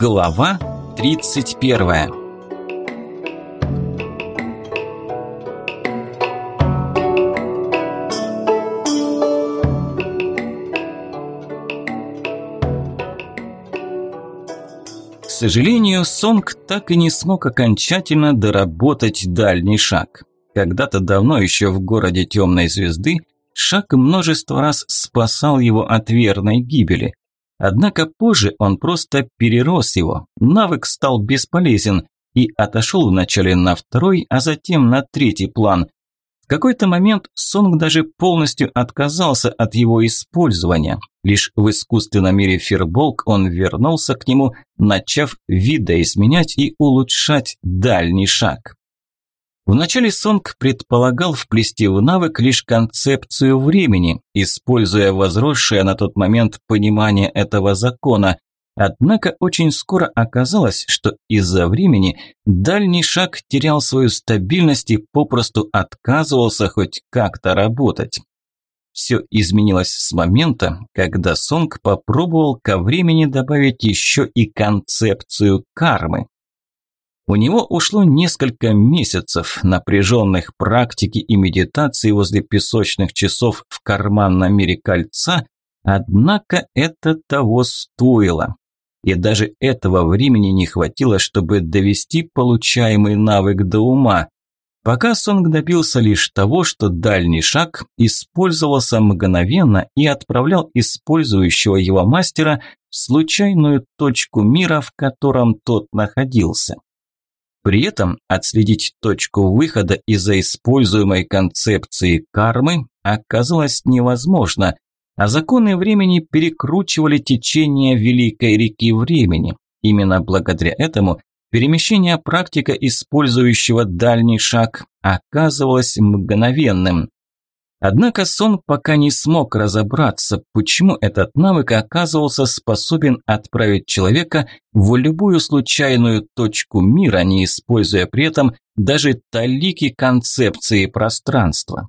Глава 31 К сожалению, Сонг так и не смог окончательно доработать дальний шаг. Когда-то давно еще в городе Темной Звезды шаг множество раз спасал его от верной гибели. Однако позже он просто перерос его, навык стал бесполезен и отошел вначале на второй, а затем на третий план. В какой-то момент Сонг даже полностью отказался от его использования. Лишь в искусственном мире Фирболк он вернулся к нему, начав видоизменять и улучшать дальний шаг. Вначале Сонг предполагал вплести в навык лишь концепцию времени, используя возросшее на тот момент понимание этого закона. Однако очень скоро оказалось, что из-за времени дальний шаг терял свою стабильность и попросту отказывался хоть как-то работать. Все изменилось с момента, когда Сонг попробовал ко времени добавить еще и концепцию кармы. У него ушло несколько месяцев напряженных практики и медитации возле песочных часов в карманном мире кольца, однако это того стоило. И даже этого времени не хватило, чтобы довести получаемый навык до ума. Пока Сонг добился лишь того, что дальний шаг использовался мгновенно и отправлял использующего его мастера в случайную точку мира, в котором тот находился. При этом отследить точку выхода из-за используемой концепции кармы оказалось невозможно, а законы времени перекручивали течение великой реки времени. Именно благодаря этому перемещение практика, использующего дальний шаг, оказывалось мгновенным. Однако Сон пока не смог разобраться, почему этот навык оказывался способен отправить человека в любую случайную точку мира, не используя при этом даже талики концепции пространства.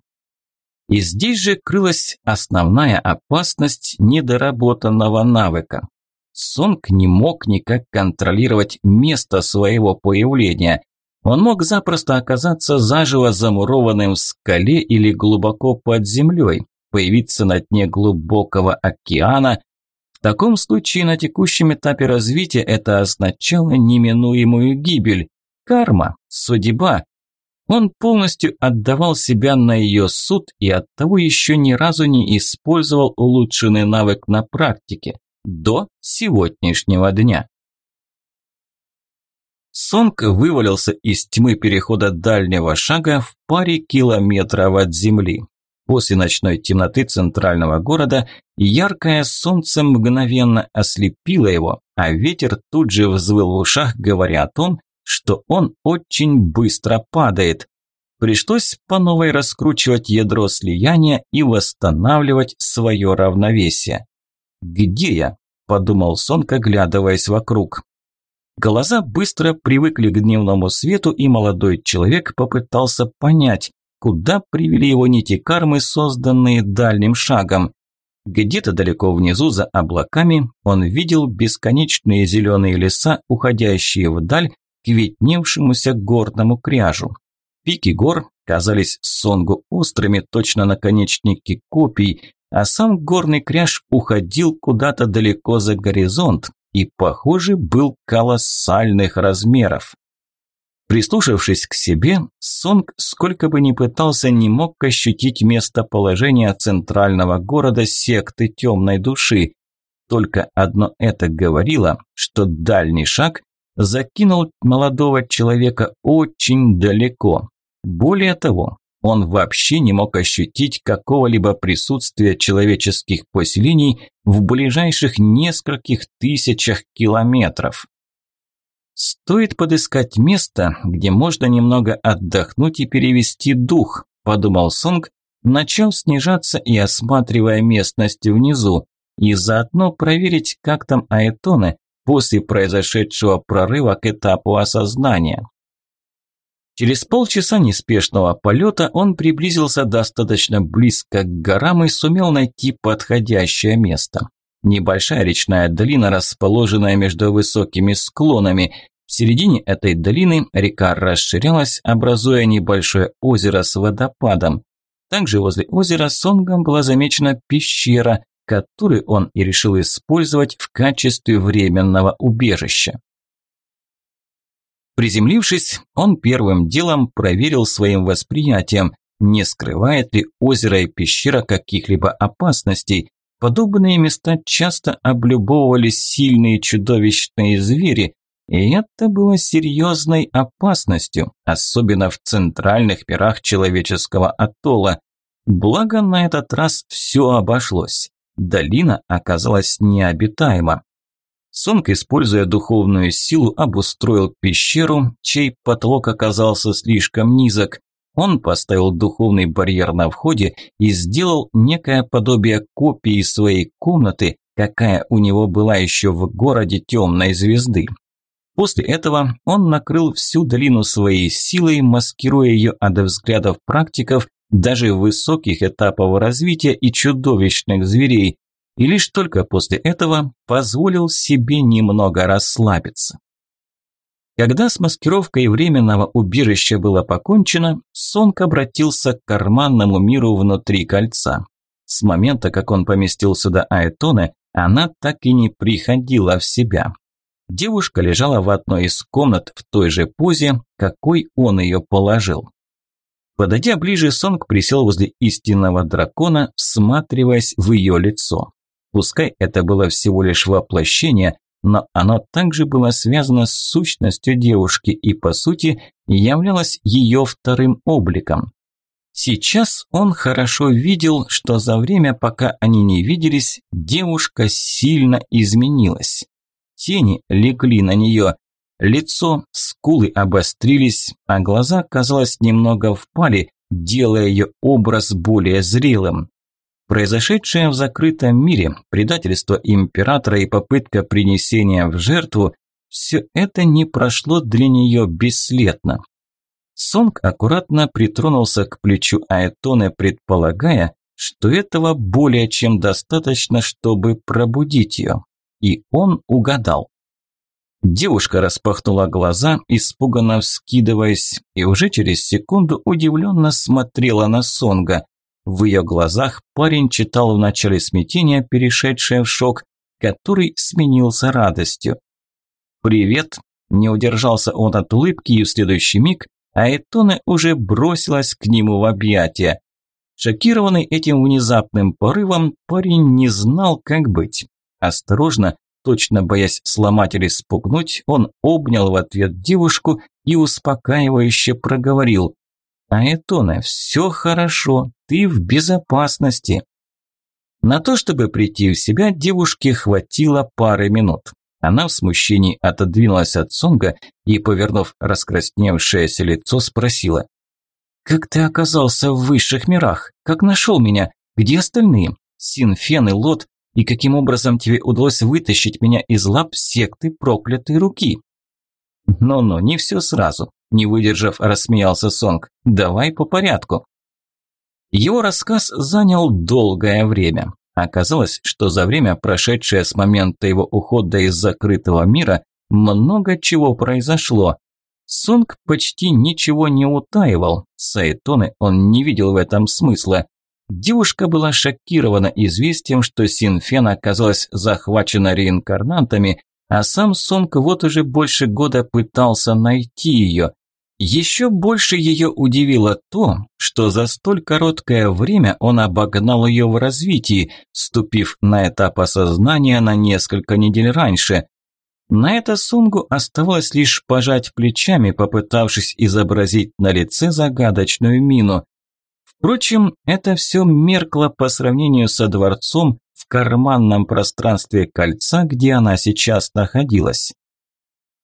И здесь же крылась основная опасность недоработанного навыка. Сонг не мог никак контролировать место своего появления. Он мог запросто оказаться заживо замурованным в скале или глубоко под землей, появиться на дне глубокого океана. В таком случае на текущем этапе развития это означало неминуемую гибель. Карма, судьба. Он полностью отдавал себя на ее суд и оттого еще ни разу не использовал улучшенный навык на практике до сегодняшнего дня. Сонг вывалился из тьмы перехода дальнего шага в паре километров от земли. После ночной темноты центрального города яркое солнце мгновенно ослепило его, а ветер тут же взвыл в ушах, говоря о том, что он очень быстро падает. Пришлось по новой раскручивать ядро слияния и восстанавливать свое равновесие. «Где я?» – подумал Сонг, оглядываясь вокруг. Глаза быстро привыкли к дневному свету, и молодой человек попытался понять, куда привели его нити кармы, созданные дальним шагом. Где-то далеко внизу, за облаками, он видел бесконечные зеленые леса, уходящие вдаль к видневшемуся горному кряжу. Пики гор казались Сонгу острыми, точно наконечники копий, а сам горный кряж уходил куда-то далеко за горизонт, и, похоже, был колоссальных размеров. Прислушавшись к себе, Сонг, сколько бы ни пытался, не мог ощутить местоположение центрального города секты темной души. Только одно это говорило, что дальний шаг закинул молодого человека очень далеко. Более того, он вообще не мог ощутить какого-либо присутствия человеческих поселений в ближайших нескольких тысячах километров. Стоит подыскать место, где можно немного отдохнуть и перевести дух, подумал Сонг, начал снижаться и осматривая местность внизу, и заодно проверить, как там аэтоны после произошедшего прорыва к этапу осознания. Через полчаса неспешного полета он приблизился достаточно близко к горам и сумел найти подходящее место. Небольшая речная долина, расположенная между высокими склонами. В середине этой долины река расширялась, образуя небольшое озеро с водопадом. Также возле озера Сонгом была замечена пещера, которую он и решил использовать в качестве временного убежища. Приземлившись, он первым делом проверил своим восприятием, не скрывает ли озеро и пещера каких-либо опасностей. Подобные места часто облюбовывали сильные чудовищные звери, и это было серьезной опасностью, особенно в центральных мирах человеческого атолла. Благо на этот раз все обошлось. Долина оказалась необитаема. Сонг, используя духовную силу, обустроил пещеру, чей потолок оказался слишком низок. Он поставил духовный барьер на входе и сделал некое подобие копии своей комнаты, какая у него была еще в городе темной звезды. После этого он накрыл всю долину своей силой, маскируя ее от взглядов практиков даже высоких этапов развития и чудовищных зверей, и лишь только после этого позволил себе немного расслабиться. Когда с маскировкой временного убежища было покончено, Сонг обратился к карманному миру внутри кольца. С момента, как он поместил сюда Аэтоне, она так и не приходила в себя. Девушка лежала в одной из комнат в той же позе, какой он ее положил. Подойдя ближе, Сонг присел возле истинного дракона, всматриваясь в ее лицо. Пускай это было всего лишь воплощение, но оно также было связано с сущностью девушки и, по сути, являлось ее вторым обликом. Сейчас он хорошо видел, что за время, пока они не виделись, девушка сильно изменилась. Тени легли на нее, лицо, скулы обострились, а глаза, казалось, немного впали, делая ее образ более зрелым. Произошедшее в закрытом мире, предательство императора и попытка принесения в жертву – все это не прошло для нее бесследно. Сонг аккуратно притронулся к плечу Аэтоны, предполагая, что этого более чем достаточно, чтобы пробудить ее. И он угадал. Девушка распахнула глаза, испуганно вскидываясь, и уже через секунду удивленно смотрела на Сонга. В ее глазах парень читал в начале смятения, перешедшее в шок, который сменился радостью. «Привет!» – не удержался он от улыбки, и в следующий миг Аэтоне уже бросилась к нему в объятия. Шокированный этим внезапным порывом, парень не знал, как быть. Осторожно, точно боясь сломать или спугнуть, он обнял в ответ девушку и успокаивающе проговорил. «Аэтона, все хорошо, ты в безопасности». На то, чтобы прийти в себя, девушке хватило пары минут. Она в смущении отодвинулась от Сонга и, повернув раскрасневшееся лицо, спросила. «Как ты оказался в высших мирах? Как нашел меня? Где остальные? Синфен и Лот? И каким образом тебе удалось вытащить меня из лап секты проклятой руки?» «Ну-ну, не все сразу. Не выдержав, рассмеялся Сонг. «Давай по порядку». Его рассказ занял долгое время. Оказалось, что за время, прошедшее с момента его ухода из закрытого мира, много чего произошло. Сонг почти ничего не утаивал, Сайтоны он не видел в этом смысла. Девушка была шокирована известием, что Синфен оказалась захвачена реинкарнантами, а сам Сонг вот уже больше года пытался найти ее. Еще больше ее удивило то, что за столь короткое время он обогнал ее в развитии, ступив на этап осознания на несколько недель раньше. На это Сунгу оставалось лишь пожать плечами, попытавшись изобразить на лице загадочную мину. Впрочем, это все меркло по сравнению со дворцом в карманном пространстве кольца, где она сейчас находилась.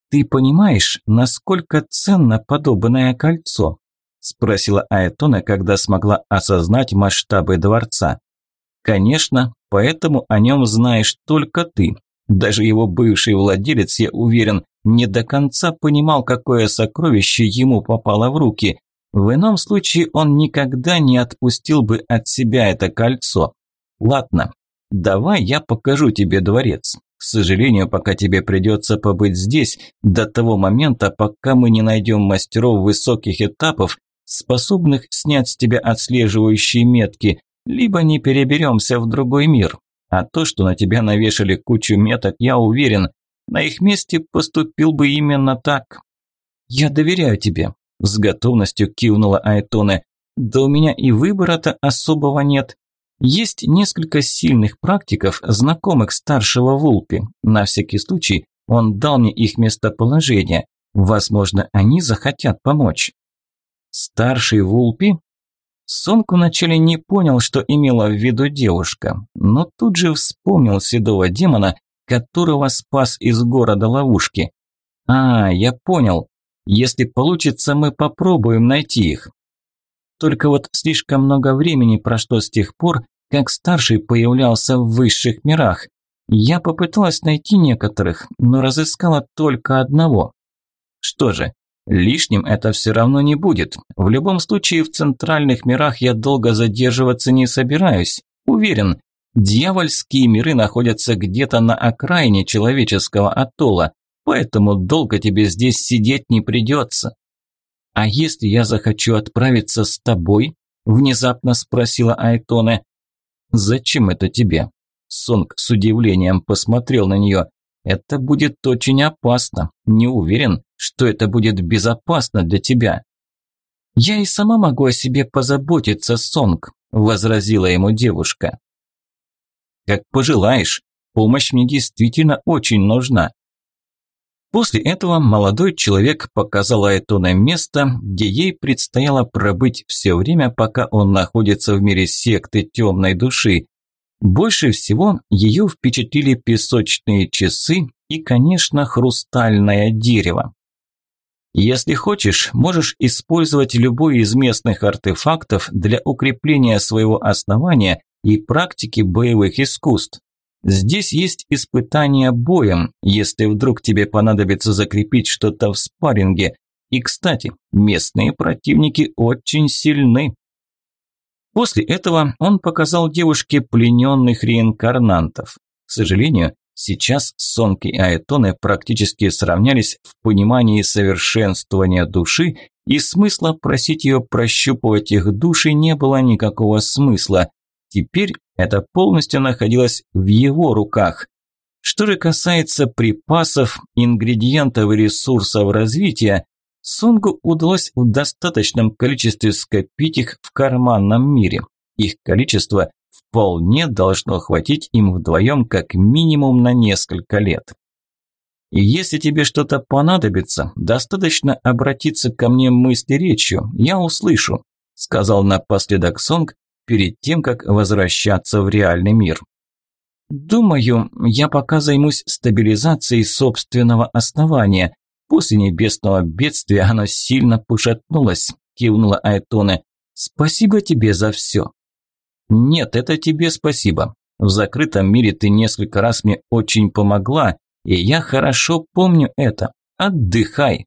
«Ты понимаешь, насколько ценно подобное кольцо?» – спросила Аэтона, когда смогла осознать масштабы дворца. «Конечно, поэтому о нем знаешь только ты. Даже его бывший владелец, я уверен, не до конца понимал, какое сокровище ему попало в руки. В ином случае он никогда не отпустил бы от себя это кольцо. Ладно, Давай я покажу тебе дворец. К сожалению, пока тебе придется побыть здесь до того момента, пока мы не найдем мастеров высоких этапов, способных снять с тебя отслеживающие метки, либо не переберемся в другой мир. А то, что на тебя навешали кучу меток, я уверен, на их месте поступил бы именно так. Я доверяю тебе, с готовностью кивнула Айтоне. Да у меня и выбора-то особого нет. Есть несколько сильных практиков, знакомых старшего Вулпи. На всякий случай он дал мне их местоположение. Возможно, они захотят помочь. Старший Вулпи? Сонку вначале не понял, что имела в виду девушка, но тут же вспомнил седого демона, которого спас из города ловушки. А, я понял. Если получится, мы попробуем найти их. Только вот слишком много времени прошло с тех пор, как старший появлялся в высших мирах. Я попыталась найти некоторых, но разыскала только одного. Что же, лишним это все равно не будет. В любом случае, в центральных мирах я долго задерживаться не собираюсь. Уверен, дьявольские миры находятся где-то на окраине человеческого атолла, поэтому долго тебе здесь сидеть не придется. «А если я захочу отправиться с тобой?» – внезапно спросила Айтоне. «Зачем это тебе?» Сонг с удивлением посмотрел на нее. «Это будет очень опасно. Не уверен, что это будет безопасно для тебя». «Я и сама могу о себе позаботиться, Сонг», – возразила ему девушка. «Как пожелаешь. Помощь мне действительно очень нужна. После этого молодой человек показал Айтоне место, где ей предстояло пробыть все время, пока он находится в мире секты темной души. Больше всего ее впечатлили песочные часы и, конечно, хрустальное дерево. Если хочешь, можешь использовать любой из местных артефактов для укрепления своего основания и практики боевых искусств. Здесь есть испытание боем, если вдруг тебе понадобится закрепить что-то в спарринге. И, кстати, местные противники очень сильны. После этого он показал девушке плененных реинкарнантов. К сожалению, сейчас Сонки и Айтоне практически сравнялись в понимании совершенствования души, и смысла просить ее прощупывать их души не было никакого смысла. Теперь это полностью находилось в его руках. Что же касается припасов, ингредиентов и ресурсов развития, Сунгу удалось в достаточном количестве скопить их в карманном мире. Их количество вполне должно хватить им вдвоем как минимум на несколько лет. И если тебе что-то понадобится, достаточно обратиться ко мне мысли речью, я услышу, сказал напоследок Сонг, перед тем, как возвращаться в реальный мир. Думаю, я пока займусь стабилизацией собственного основания. После небесного бедствия оно сильно пошатнулось, кивнула Айтоне. Спасибо тебе за все. Нет, это тебе спасибо. В закрытом мире ты несколько раз мне очень помогла, и я хорошо помню это. Отдыхай.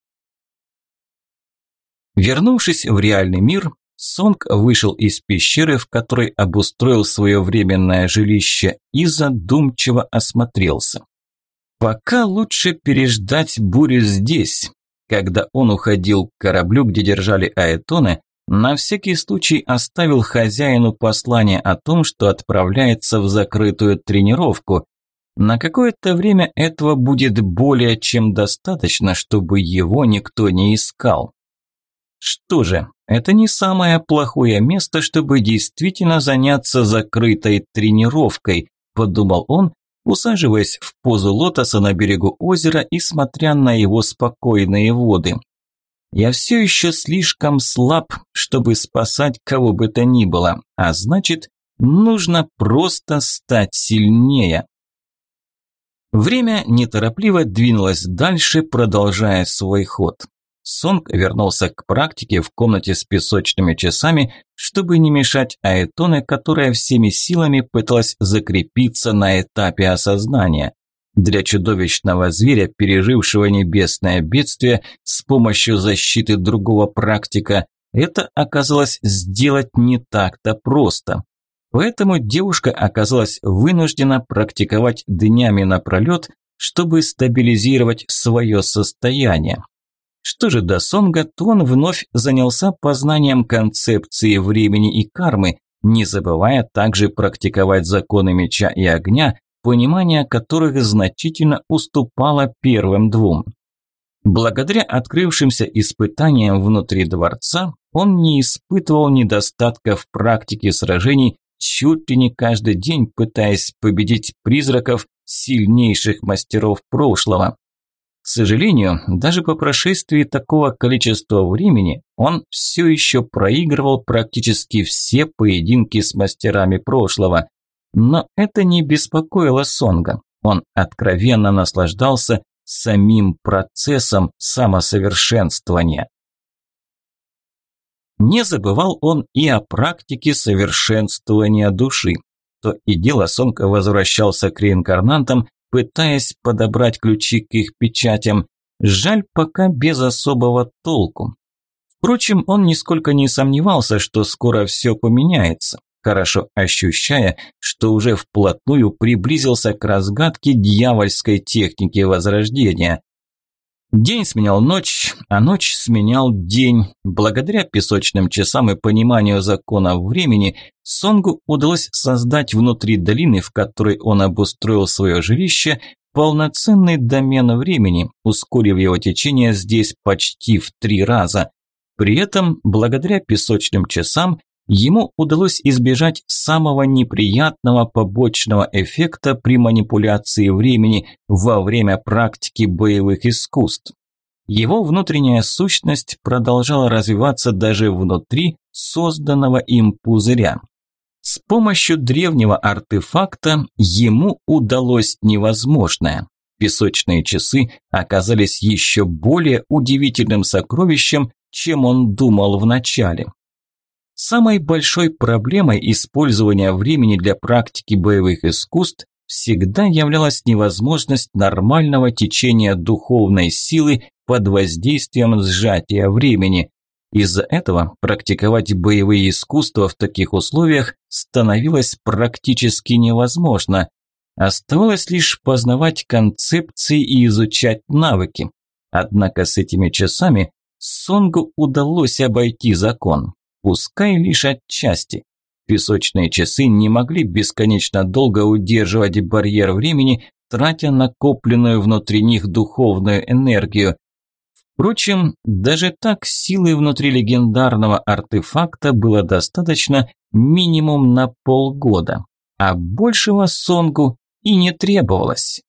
Вернувшись в реальный мир, Сонг вышел из пещеры, в которой обустроил свое временное жилище, и задумчиво осмотрелся. Пока лучше переждать бурю здесь. Когда он уходил к кораблю, где держали аэтоны, на всякий случай оставил хозяину послание о том, что отправляется в закрытую тренировку. На какое-то время этого будет более чем достаточно, чтобы его никто не искал. Что же, это не самое плохое место, чтобы действительно заняться закрытой тренировкой, подумал он, усаживаясь в позу лотоса на берегу озера и смотря на его спокойные воды. Я все еще слишком слаб, чтобы спасать кого бы то ни было, а значит, нужно просто стать сильнее. Время неторопливо двинулось дальше, продолжая свой ход. Сонг вернулся к практике в комнате с песочными часами, чтобы не мешать Аэтоне, которая всеми силами пыталась закрепиться на этапе осознания. Для чудовищного зверя, пережившего небесное бедствие с помощью защиты другого практика, это оказалось сделать не так-то просто. Поэтому девушка оказалась вынуждена практиковать днями напролет, чтобы стабилизировать свое состояние. Что же до Сонга, то он вновь занялся познанием концепции времени и кармы, не забывая также практиковать законы меча и огня, понимание которых значительно уступало первым двум. Благодаря открывшимся испытаниям внутри дворца, он не испытывал недостатка в практике сражений чуть ли не каждый день пытаясь победить призраков сильнейших мастеров прошлого. Сожалению, даже по прошествии такого количества времени он все еще проигрывал практически все поединки с мастерами прошлого. Но это не беспокоило Сонга. Он откровенно наслаждался самим процессом самосовершенствования. Не забывал он и о практике совершенствования души. То и дело Сонка возвращался к реинкарнантам, пытаясь подобрать ключи к их печатям. Жаль, пока без особого толку. Впрочем, он нисколько не сомневался, что скоро все поменяется, хорошо ощущая, что уже вплотную приблизился к разгадке дьявольской техники возрождения. День сменял ночь, а ночь сменял день. Благодаря песочным часам и пониманию законов времени, Сонгу удалось создать внутри долины, в которой он обустроил свое жилище, полноценный домен времени, ускорив его течение здесь почти в три раза. При этом, благодаря песочным часам, ему удалось избежать самого неприятного побочного эффекта при манипуляции времени во время практики боевых искусств. Его внутренняя сущность продолжала развиваться даже внутри созданного им пузыря. С помощью древнего артефакта ему удалось невозможное. Песочные часы оказались еще более удивительным сокровищем, чем он думал вначале. Самой большой проблемой использования времени для практики боевых искусств всегда являлась невозможность нормального течения духовной силы под воздействием сжатия времени. Из-за этого практиковать боевые искусства в таких условиях становилось практически невозможно. Оставалось лишь познавать концепции и изучать навыки. Однако с этими часами Сонгу удалось обойти закон пускай лишь отчасти. Песочные часы не могли бесконечно долго удерживать барьер времени, тратя накопленную внутри них духовную энергию. Впрочем, даже так силы внутри легендарного артефакта было достаточно минимум на полгода, а большего Сонгу и не требовалось.